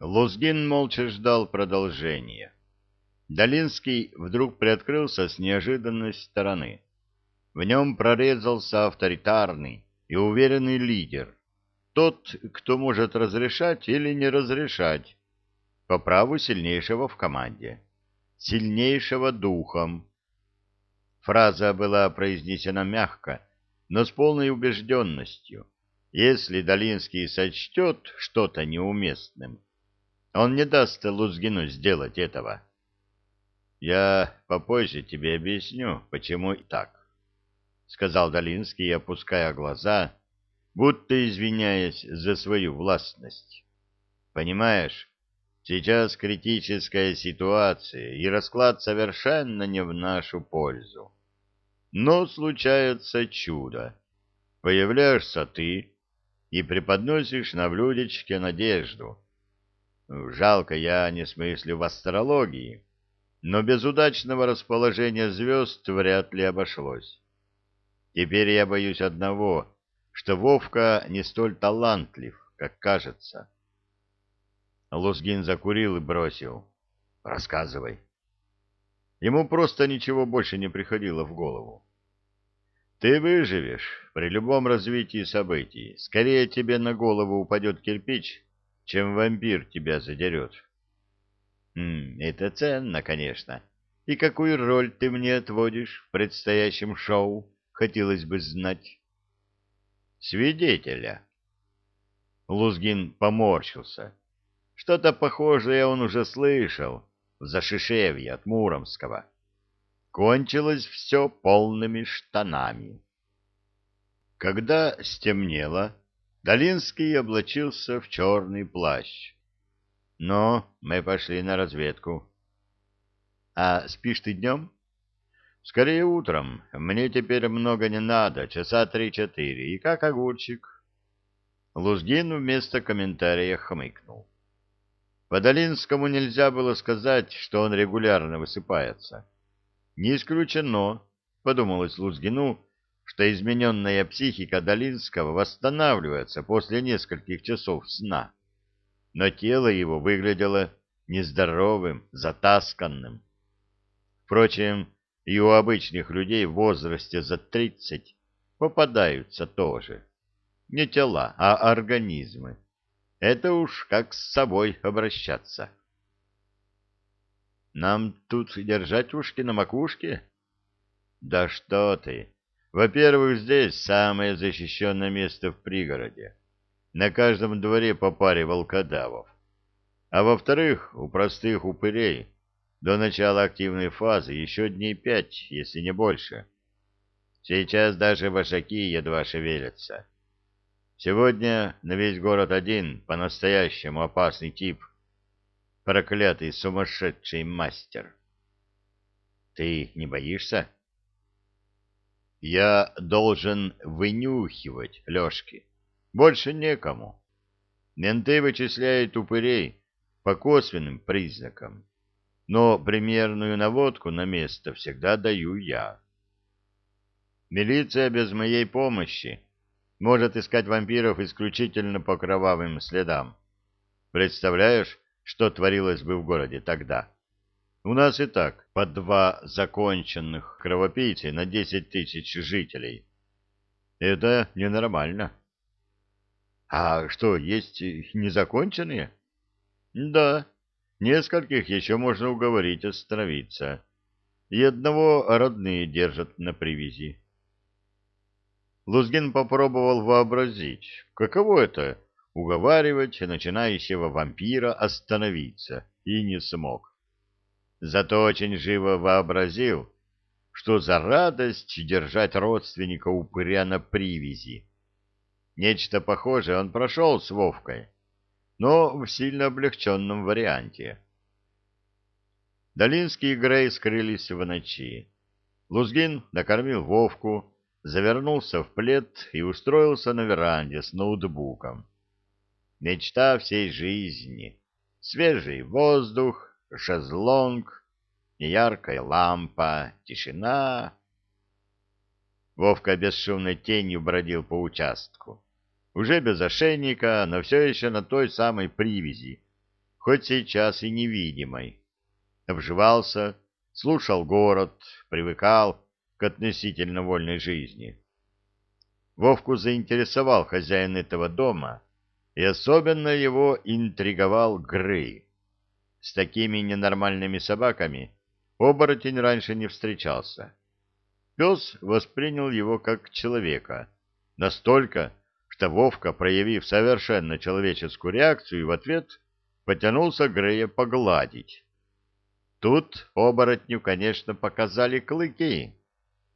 Лузгин молча ждал продолжения. Долинский вдруг приоткрылся с неожиданной стороны. В нем прорезался авторитарный и уверенный лидер. Тот, кто может разрешать или не разрешать, по праву сильнейшего в команде. Сильнейшего духом. Фраза была произнесена мягко, но с полной убежденностью. Если Долинский сочтет что-то неуместным, он не даст Лузгину сделать этого. Я попозже тебе объясню, почему так, — сказал Долинский, опуская глаза, будто извиняясь за свою властность. Понимаешь, сейчас критическая ситуация, и расклад совершенно не в нашу пользу. Но случается чудо. Появляешься ты и преподносишь на блюдечке надежду. Жалко, я не смыслю в астрологии, но без удачного расположения звезд вряд ли обошлось. Теперь я боюсь одного, что Вовка не столь талантлив, как кажется. Лузгин закурил и бросил. «Рассказывай». Ему просто ничего больше не приходило в голову. Ты выживешь при любом развитии событий. Скорее тебе на голову упадет кирпич, чем вампир тебя задерет. Это ценно, конечно. И какую роль ты мне отводишь в предстоящем шоу, хотелось бы знать. Свидетеля. Лузгин поморщился. Что-то похожее он уже слышал в Зашишевье от Муромского. Кончилось все полными штанами. Когда стемнело, Долинский облачился в черный плащ. «Ну, мы пошли на разведку». «А спишь ты днем?» «Скорее утром. Мне теперь много не надо, часа три-четыре. И как огурчик». Лузгин вместо комментария хмыкнул. По Долинскому нельзя было сказать, что он регулярно высыпается. Не исключено, подумалось Лузгину, что измененная психика Долинского восстанавливается после нескольких часов сна. Но тело его выглядело нездоровым, затасканным. Впрочем, и у обычных людей в возрасте за тридцать попадаются тоже. Не тела, а организмы. Это уж как с собой обращаться. Нам тут держать ушки на макушке? Да что ты! Во-первых, здесь самое защищенное место в пригороде. На каждом дворе по паре волкодавов. А во-вторых, у простых упырей до начала активной фазы еще дней пять, если не больше. Сейчас даже вожаки едва шевелятся. Сегодня на весь город один по-настоящему опасный тип. Проклятый сумасшедший мастер. Ты не боишься? Я должен вынюхивать Лешки. Больше некому. Менты вычисляют упырей по косвенным признакам, но примерную наводку на место всегда даю я. Милиция без моей помощи может искать вампиров исключительно по кровавым следам. Представляешь, что творилось бы в городе тогда? У нас и так по два законченных кровопийцы на десять тысяч жителей. Это ненормально. А что, есть незаконченные? Да, нескольких еще можно уговорить остановиться. И одного родные держат на привязи. Лузгин попробовал вообразить, каково это — уговаривать начинающего вампира остановиться, и не смог. Зато очень живо вообразил, что за радость держать родственника упыря на привязи. Нечто похожее он прошел с Вовкой, но в сильно облегченном варианте. Долинский и Грей скрылись в ночи. Лузгин накормил Вовку, завернулся в плед и устроился на веранде с ноутбуком. Мечта всей жизни. Свежий воздух, шезлонг, неяркая лампа, тишина. Вовка бесшумной тенью бродил по участку. Уже без ошейника, но все еще на той самой привязи. хоть сейчас и невидимой. Обживался, слушал город, привыкал к относительно вольной жизни. Вовку заинтересовал хозяин этого дома, и особенно его интриговал Грей. С такими ненормальными собаками оборотень раньше не встречался. Пес воспринял его как человека, настолько, что Вовка, проявив совершенно человеческую реакцию, в ответ потянулся Грея погладить. Тут оборотню, конечно, показали клыки.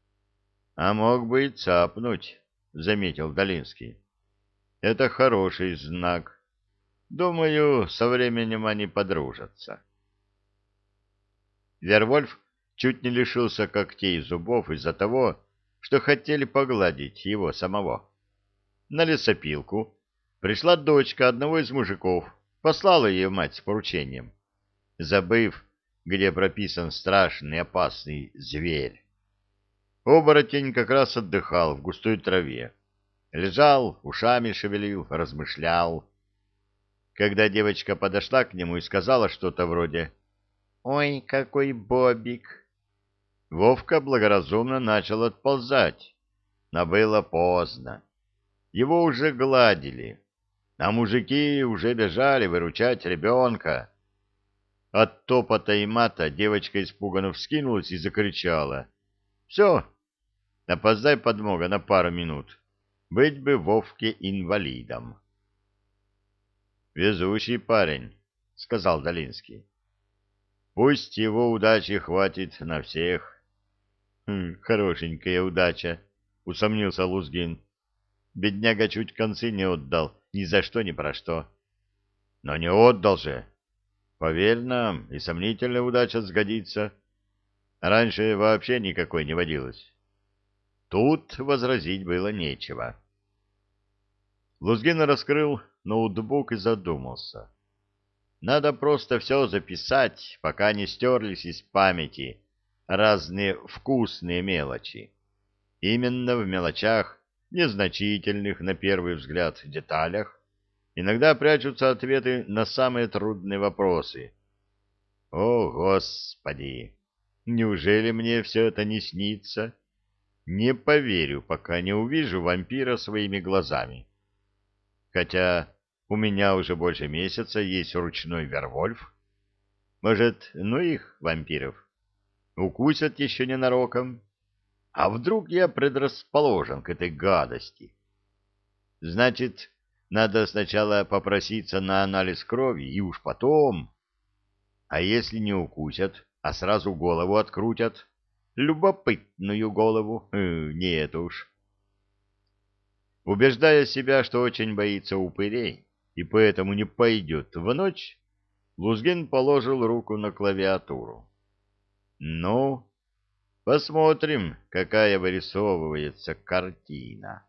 — А мог бы и цапнуть, — заметил Долинский. — Это хороший знак. Думаю, со временем они подружатся. Вервольф чуть не лишился когтей и зубов из-за того, что хотели погладить его самого. На лесопилку пришла дочка одного из мужиков, послала ее мать с поручением, забыв, где прописан страшный опасный зверь. Оборотень как раз отдыхал в густой траве. Лежал, ушами шевелил, размышлял. Когда девочка подошла к нему и сказала что-то вроде «Ой, какой бобик!» Вовка благоразумно начал отползать, но было поздно. Его уже гладили, а мужики уже бежали выручать ребенка. От топота и мата девочка испуганно вскинулась и закричала. «Все, опоздай подмога на пару минут. Быть бы Вовке инвалидом». «Везучий парень», — сказал Долинский. «Пусть его удачи хватит на всех». «Хм, «Хорошенькая удача», — усомнился Лузгин. «Бедняга чуть концы не отдал, ни за что, ни про что». «Но не отдал же», Поверь нам, и сомнительная удача сгодится. Раньше вообще никакой не водилось. Тут возразить было нечего. Лузгин раскрыл ноутбук и задумался. Надо просто все записать, пока не стерлись из памяти разные вкусные мелочи. Именно в мелочах, незначительных на первый взгляд деталях, иногда прячутся ответы на самые трудные вопросы. О, Господи! Неужели мне все это не снится? Не поверю, пока не увижу вампира своими глазами. Хотя у меня уже больше месяца есть ручной Вервольф. Может, ну их, вампиров? Укусят еще ненароком? А вдруг я предрасположен к этой гадости? Значит, надо сначала попроситься на анализ крови, и уж потом... А если не укусят, а сразу голову открутят? Любопытную голову? Э, нет уж. Убеждая себя, что очень боится упырей, и поэтому не пойдет в ночь, Лузгин положил руку на клавиатуру. Ну, посмотрим, какая вырисовывается картина.